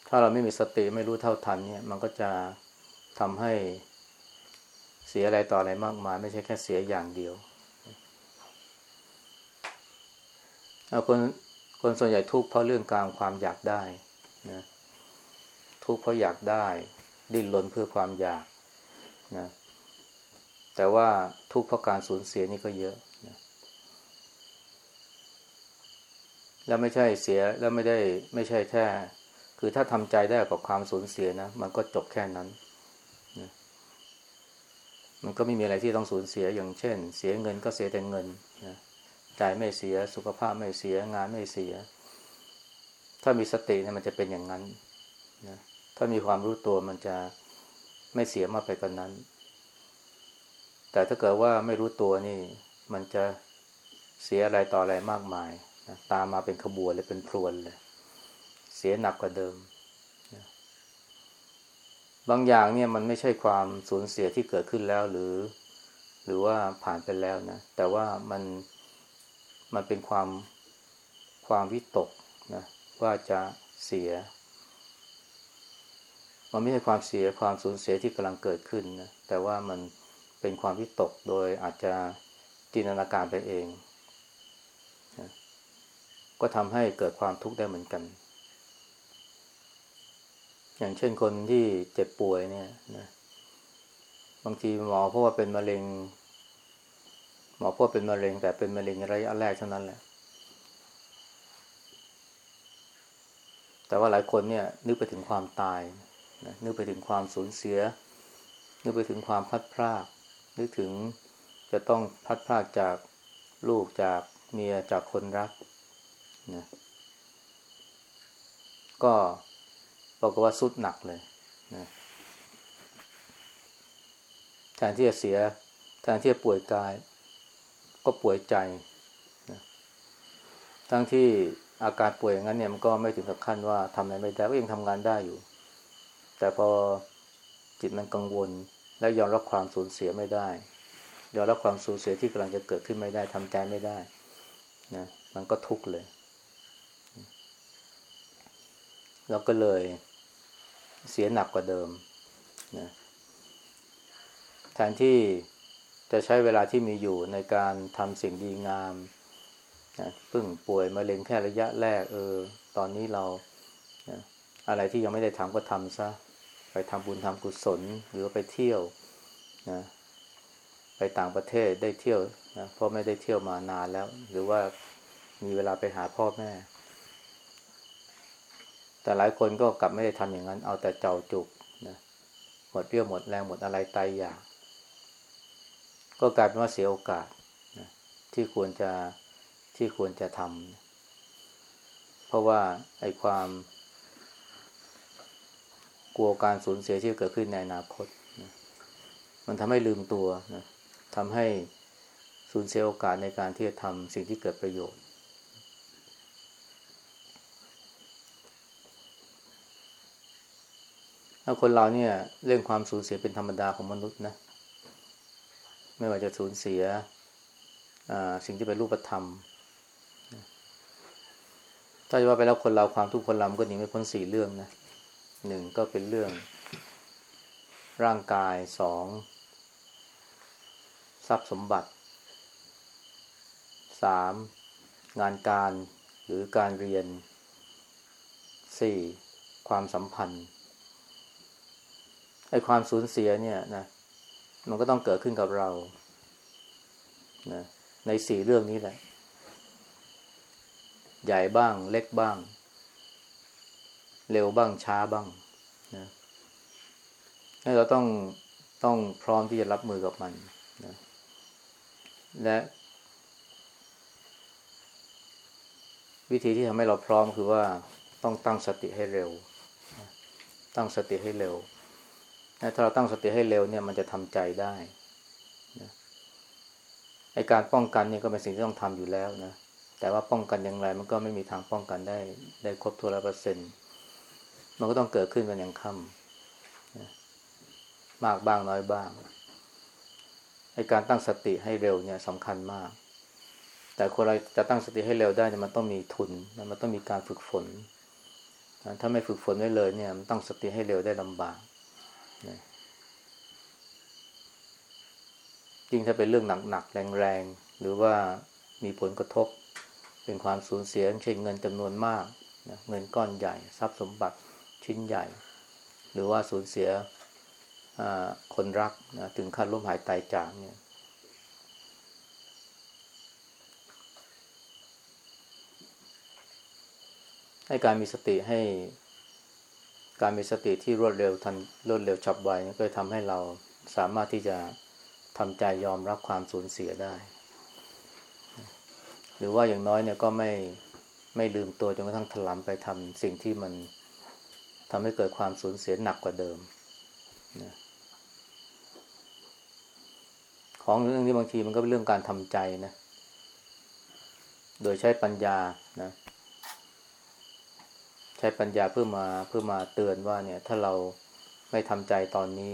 ถ้าเราไม่มีสติไม่รู้เท่าทันเนี่ย มันก็จะทำให้เสียอะไรต่ออะไรมากมาย ไม่ใช่แค่เสียอย่างเดียวคนคนส่วนใหญ่ทุกข์เพราะเรื่องการความอยากได้นะทุกข์เพราะอยากได้ ดิ้นรนเพื่อความอยากนะแต่ว่าทุกข์เพราะการสูญเสียนี่ก็เยอะนะ แล้วไม่ใช่เสียแล้วไม่ได้ไม่ใช่แค่ คือถ้าทำใจได้กับความสูญเสียนะ มันก็จบแค่นั้นนะมันก็ไม่มีอะไรที่ต้องสูญเสียอย่างเช่น เสียเงินก็เสียแต่เงินนะใจไม่เสียสุขภาพไม่เสียงานไม่เสีย ถ้ามีสติเนี่ยมันจะเป็นอย่างนั้นนะถ้ามีความรู้ตัวมันจะไม่เสียมากไปกว่านนั้น แต่ถ้าเกิดว่าไม่รู้ตัวนี่ มันจะเสียอะไรต่ออะไรมากมาย ตามมาเป็นขบวนเลยเป็นพรวนเลย เสียหนักกว่าเดิม บางอย่างเนี่ยมันไม่ใช่ความสูญเสียที่เกิดขึ้นแล้วหรือ หรือว่าผ่านไปแล้วนะ แต่ว่ามันมันเป็นความความวิตกนะว่าจะเสีย มันไม่ใช่ความเสียความสูญเสียที่กำลังเกิดขึ้นนะแต่ว่ามันเป็นความวิตกโดยอาจจะจินตนาการไปเอง ก็ทำให้เกิดความทุกข์ได้เหมือนกัน อย่างเช่นคนที่เจ็บป่วยเนี่ยนะบางทีหมอเพราะว่าเป็นมะเร็ง หมอพบเป็นมะเร็ง แต่เป็นมะเร็งระยะแรกเท่านั้นแหละ แต่ว่าหลายคนเนี่ย นึกไปถึงความตายนะนึกไปถึงความสูญเสีย นึกไปถึงความพัดพรากนึกถึงจะต้องพัดพรากจากลูกจากเมียจากคนรัก นะก็บอกว่าสุดหนักเลยนะแทนที่จะเสีย แทนที่จะป่วยกาย ก็ป่วยใจนะทั้งที่อาการป่วยอย่างนั้นเนี่ยมันก็ไม่ถึงกับขั้นว่าทำอะไรไม่ได้ก็ยังทำงานได้อยู่ แต่พอจิตมันกังวล และยอมรับความสูญเสียไม่ได้ ยอมรับความสูญเสียที่กำลังจะเกิดขึ้นไม่ได้ทำใจไม่ได้นะมันก็ทุกข์เลย แล้วก็เลยเสียหนักกว่าเดิมนะแทนที่จะใช้เวลาที่มีอยู่ในการทำสิ่งดีงามนะเพิ่งป่วยมะเร็งแค่ระยะแรก เออ ตอนนี้เรานะอะไรที่ยังไม่ได้ทำก็ทำซะ ไปทำบุญทำกุศล หรือว่าไปเที่ยวนะไปต่างประเทศได้เที่ยวนะเพราะไม่ได้เที่ยวมานานแล้ว หรือว่ามีเวลาไปหาพ่อแม่ แต่หลายคนก็กลับไม่ได้ทำอย่างนั้น เอาแต่เจ้าจุกนะหมดเรี่ยวหมดแรงหมดอะไรตายอยาก ก็กลายเป็นว่าเสียโอกาสนะที่ควรจะที่ควรจะทำเพราะว่าไอ้ความ กลัวการสูญเสียที่เกิดขึ้นในอนาคตนะมันทำให้ลืมตัวนะทำให้สูญเสียโอกาสในการที่จะทำสิ่งที่เกิดประโยชน์ ถ้าคนเราเนี่ยเรื่องความสูญเสียเป็นธรรมดาของมนุษย์นะ ไม่ว่าจะสูญเสียสิ่งที่เป็นรูปธรรม ถ้าจะว่าไปแล้วคนเราความทุกข์คนเราก็หนีไม่พ้นสี่เรื่องนะหนึ่งก็เป็นเรื่อง ร่างกายสองทรัพย์สมบัติสามงานการหรือการเรียนสี่ความสัมพันธ์ ไอ้ความสูญเสียเนี่ยนะมันก็ต้องเกิดขึ้นกับเรานะในสี่เรื่องนี้แหละ ใหญ่บ้าง เล็กบ้าง เร็วบ้างช้าบ้างนะให้เราต้องต้องพร้อมที่จะรับมือกับมันนะและ วิธีที่ทำให้เราพร้อมคือว่าต้องตั้งสติให้เร็ว ตั้งสติให้เร็ว ถ้าเราตั้งสติให้เร็วเนี่ยมันจะทำใจได้นะไอการป้องกันเนี่ยก็เป็นสิ่งที่ต้องทำอยู่แล้วนะ แต่ว่าป้องกันอย่างไร มันก็ไม่มีทางป้องกันได้ได้ครบทั่วร้อเปอร์เซ็นต์มันก็ต้องเกิดขึ้นกันอย่างค่ำนะมากบ้างน้อยบ้างไอการตั้งสติให้เร็วเนี่ยสำคัญมาก แต่คนเราจะตั้งสติให้เร็วได้เนี่ยมันต้องมีทุนมันต้องมีการฝึกฝน ถ้าไม่ฝึกฝนไว้เลยเนี่ยมันตั้งสติให้เร็วได้ลำบาก ยิ่งถ้าเป็นเรื่องหนักๆแรงๆ หรือว่ามีผลกระทบ เป็นความสูญเสียเช่นเงินจำนวนมากนะเงินก้อนใหญ่ ทรัพย์สมบัติชิ้นใหญ่ หรือว่าสูญเสียคนรักนะถึงขั้นล้มหายตายจากเนี่ยให้การมีสติให้ การมีสติที่รวดเร็วทันรวดเร็วฉับไวก็จะทำให้เราสามารถที่จะทำใจยอมรับความสูญเสียได้ หรือว่าอย่างน้อยเนี่ยก็ไม่ไม่ลืมตัวจนกระทั่งถลำไปทำสิ่งที่มันทำให้เกิดความสูญเสียหนักกว่าเดิมนะของเรื่องนี้บางทีมันก็เป็นเรื่องการทำใจนะ โดยใช้ปัญญานะ ใช้ปัญญาเพื่อมาเพื่อมาเตือนว่าเนี่ยถ้าเราไม่ทำใจตอนนี้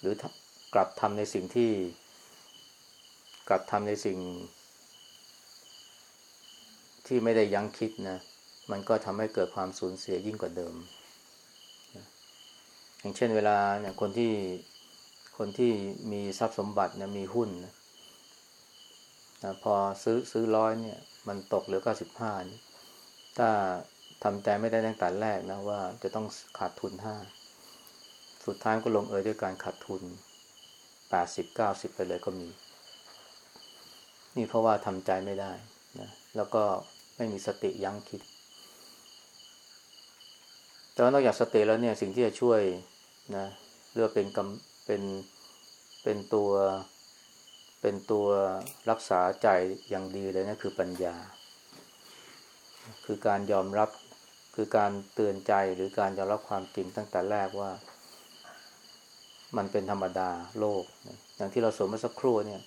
หรือกลับทำในสิ่งที่ กลับทำในสิ่ง ที่ไม่ได้ยั้งคิดนะ มันก็ทำให้เกิดความสูญเสียยิ่งกว่าเดิม อย่างเช่นเวลาเนี่ยคนที่คนที่มีทรัพย์สมบัตินะมีหุ้นนะนะพอซื้อซื้อร้อยเนี่ย มันตกเหลือเก้าสิบห้าถ้า ทำใจไม่ได้ตั้งแต่แรกนะว่าจะต้องขาดทุนห้า สุดท้ายก็ลงเอยด้วยการขาดทุนแปดสิบเก้าสิบไปเลยก็มี นี่เพราะว่าทำใจไม่ได้นะแล้วก็ไม่มีสติยั้งคิด แต่ว่านอกจากสติแล้วเนี่ยสิ่งที่จะช่วยนะเรือเป็นกำเป็นเป็นตัวเป็นตัวรักษาใจอย่างดีเลยนะคือปัญญา คือการยอมรับ คือการเตือนใจหรือการยอมรับความจริงตั้งแต่แรกว่า มันเป็นธรรมดาโลก อย่างที่เราสมมติสักครู่เนี่ย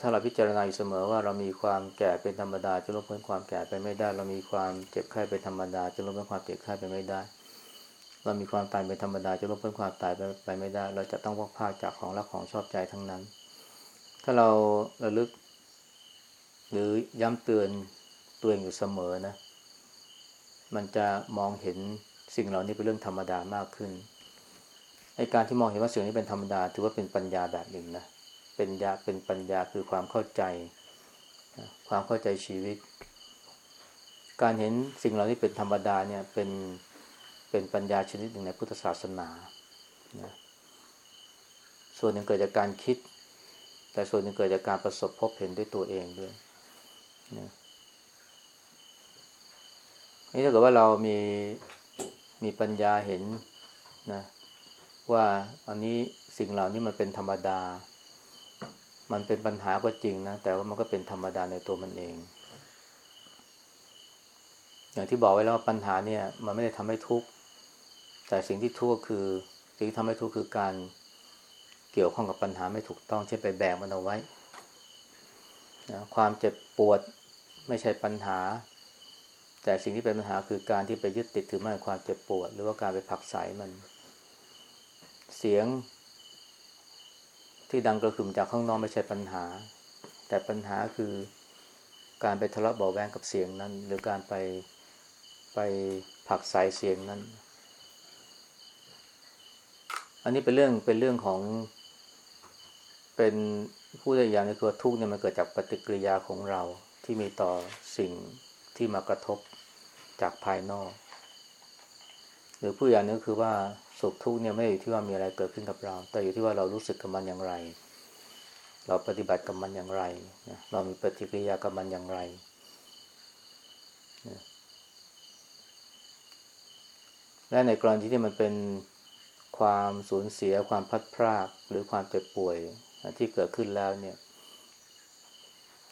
ถ้าเราพิจารณาอยู่เสมอว่าเรามีความแก่เป็นธรรมดาจะลดพ้นความแก่ไปไม่ได้ เรามีความเจ็บไข้เป็นธรรมดาจะลดพ้นความเจ็บไข้ไปไม่ได้ เรามีความตายเป็นธรรมดาจะลดพ้นความตายไปไม่ได้ เราจะต้องวักพากจากของรักของชอบใจทั้งนั้น ถ้าเราระลึก หรือย้ำเตือนตัวเองอยู่เสมอนะ มันจะมองเห็นสิ่งเหล่านี้เป็นเรื่องธรรมดามากขึ้นไอการที่มองเห็นว่าสิ่งนี้เป็นธรรมดา ถือว่าเป็นปัญญาแบบหนึ่งนะเป็นญาเป็นปัญญาคือความเข้าใจ ความเข้าใจชีวิต การเห็นสิ่งเหล่านี้เป็นธรรมดาเนี่ยเป็นเป็นปัญญาชนิดหนึ่งในพุทธศาสนานะส่วนหนึ่งเกิดจากการคิด แต่ส่วนหนึ่งเกิดจากการประสบพบเห็นด้วยตัวเองด้วยนะ นี่ถ้าเกิดว่าเรามีมีปัญญาเห็นนะว่าอันนี้สิ่งเหล่านี้มันเป็นธรรมดา มันเป็นปัญหาก็จริงนะ แต่ว่ามันก็เป็นธรรมดาในตัวมันเอง อย่างที่บอกไว้แล้วว่าปัญหาเนี่ย มันไม่ได้ทำให้ทุกข์ แต่สิ่งที่ทุกข์คือ สิ่งที่ทำให้ทุกข์คือการเกี่ยวข้องกับปัญหาไม่ถูกต้องเช่นไปแบกมันเอาไว้นะความเจ็บปวดไม่ใช่ปัญหา แต่สิ่งที่เป็นปัญหาคือการที่ไปยึดติดถือมั่นความเจ็บปวด หรือว่าการไปผักใสมัน เสียง ที่ดังกระหึ่มจากข้างนอกไม่ใช่ปัญหา แต่ปัญหาคือการไปทะเลาะเบาแวงกับเสียงนั้น หรือการไปไปผักสายเสียงนั้น อันนี้เป็นเรื่องเป็นเรื่องของ เป็นผู้ได้อย่างในคือทุกเนี่ยมันเกิดจากปฏิกิริยาของเราที่มีต่อสิ่ง ที่มากระทบจากภายนอก หรือผู้อย่างนึงคือว่าสุขทุกข์เนี่ยไม่ได้อยู่ที่ว่ามีอะไรเกิดขึ้นกับเรา แต่อยู่ที่ว่าเรารู้สึกกับมันอย่างไร เราปฏิบัติกับมันอย่างไรเรามีปฏิกิริยากับมันอย่างไรและในกรณีที่มันเป็นความสูญเสียความพัดพรากหรือความเจ็บป่วยที่เกิดขึ้นแล้วเนี่ย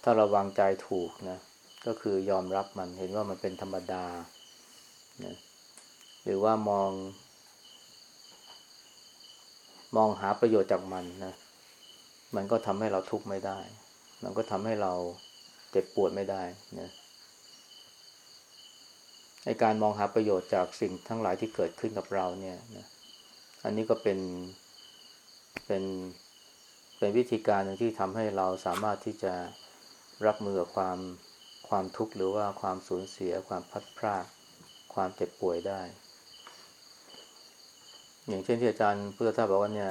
ถ้าเราวางใจถูกนะ ก็คือยอมรับมันเห็นว่ามันเป็นธรรมดานะหรือว่ามอง มองหาประโยชน์จากมันนะ มันก็ทำให้เราทุกข์ไม่ได้ มันก็ทำให้เราเจ็บปวดไม่ได้นะในการมองหาประโยชน์จากสิ่งทั้งหลายที่เกิดขึ้นกับเราเนี่ยนะอันนี้ก็เป็นเป็นเป็นวิธีการที่ทำให้เราสามารถที่จะรับมือกับความ ความทุกข์หรือว่าความสูญเสีย ความพัดพรากความเจ็บป่วยได้ อย่างเช่นที่อาจารย์พุทธทาสบอกว่าเนี่ย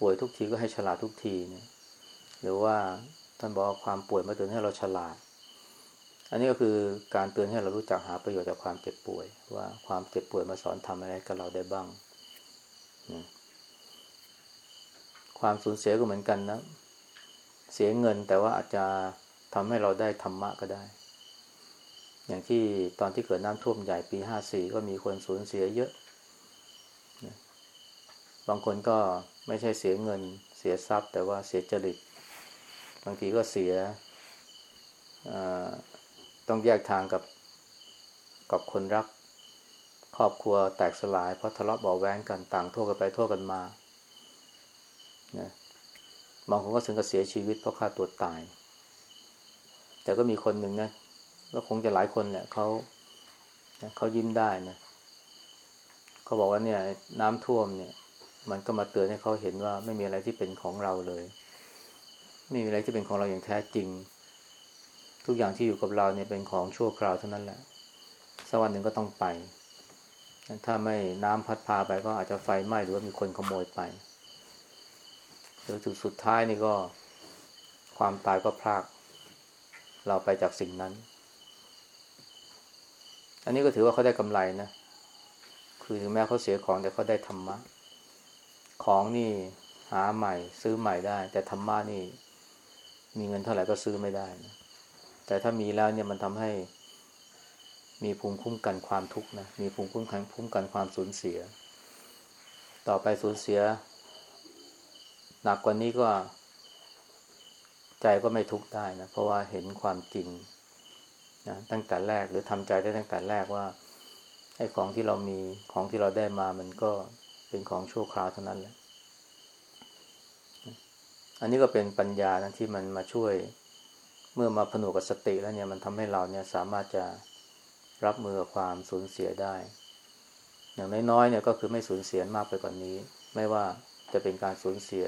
ป่วยทุกทีก็ให้ฉลาดทุกทีเนี่ย หรือว่าท่านบอกว่าความป่วยมาเตือนให้เราฉลาด อันนี้ก็คือการเตือนให้เรารู้จักหาประโยชน์จากความเจ็บป่วย ว่าความเจ็บป่วยมาสอนทำอะไรกับเราได้บ้างความสูญเสียก็เหมือนกันนะ เสียเงินแต่ว่าอาจจะ ทำให้เราได้ธรรมะก็ได้ อย่างที่ตอนที่เกิดน้ำท่วมใหญ่ปีห้าสี่ก็มีคนสูญเสียเยอะ บางคนก็ไม่ใช่เสียเงินเสียทรัพย์ แต่ว่าเสียจริต บางทีก็เสียต้องแยกทางกับกับคนรัก ครอบครัวแตกสลายเพราะทะเลาะเบาแวงกันต่างโทษกันไปโทษกันมานะบางคนก็ถึงกับเสียชีวิตเพราะฆ่าตัวตาย แต่ก็มีคนหนึ่งนะก็คงจะหลายคนแหละเขาเขายิ้มได้นะเขาบอกว่าเนี่ย น้ำท่วมเนี่ย มันก็มาเตือนให้เขาเห็นว่าไม่มีอะไรที่เป็นของเราเลย ไม่มีอะไรที่เป็นของเราอย่างแท้จริง ทุกอย่างที่อยู่กับเราเนี่ยเป็นของชั่วคราวเท่านั้นแหละสักวันหนึ่งก็ต้องไป ถ้าไม่น้ำพัดพาไปก็อาจจะไฟไหม้หรือว่ามีคนขโมยไปหรือจุดสุดท้ายนี่ก็ ความตายก็พราก เราไปจากสิ่งนั้น อันนี้ก็ถือว่าเขาได้กำไรนะ คือถึงแม้เขาเสียของแต่เขาได้ธรรมะ ของนี่หาใหม่ ซื้อใหม่ได้ แต่ธรรมะนี่ มีเงินเท่าไหร่ก็ซื้อไม่ได้นะแต่ถ้ามีแล้วเนี่ยมันทำให้ มีภูมิคุ้มกันความทุกข์นะ มีภูมิคุ้มกันคุ้มกันความสูญเสีย ต่อไปสูญเสียหนักกว่านี้ก็ ใจก็ไม่ทุกข์ได้นะเพราะว่าเห็นความจริงนะตั้งแต่แรกหรือทำใจได้ตั้งแต่แรกว่าไอ้ของที่เรามีของที่เราได้มามันก็เป็นของชั่วคราวเท่านั้นแหละอันนี้ก็เป็นปัญญานะที่มันมาช่วยเมื่อมาผนวกกับสติแล้วเนี่ยมันทำให้เราเนี่ยสามารถจะรับมือกับความสูญเสียได้ อย่างน้อยๆเนี่ยก็คือไม่สูญเสียมากไปกว่านนี้ ไม่ว่าจะเป็นการสูญเสีย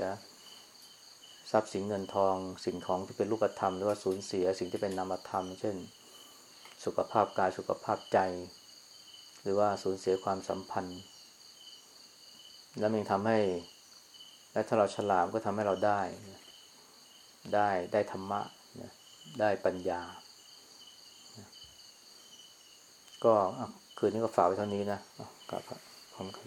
ทรัพย์สินเงินทอง สิ่งของที่เป็นรูปธรรมหรือว่าสูญเสียสิ่งที่เป็นนามธรรม เช่น สุขภาพกายสุขภาพใจ หรือว่าสูญเสียความสัมพันธ์ แล้วมันยังทำให้และถ้าเราฉลาดก็ทำให้เราได้ ได้ได้ธรรมะได้ปัญญา ก็คืนนี้ก็ฝากไว้เท่านี้นะกลับพร้อมกัน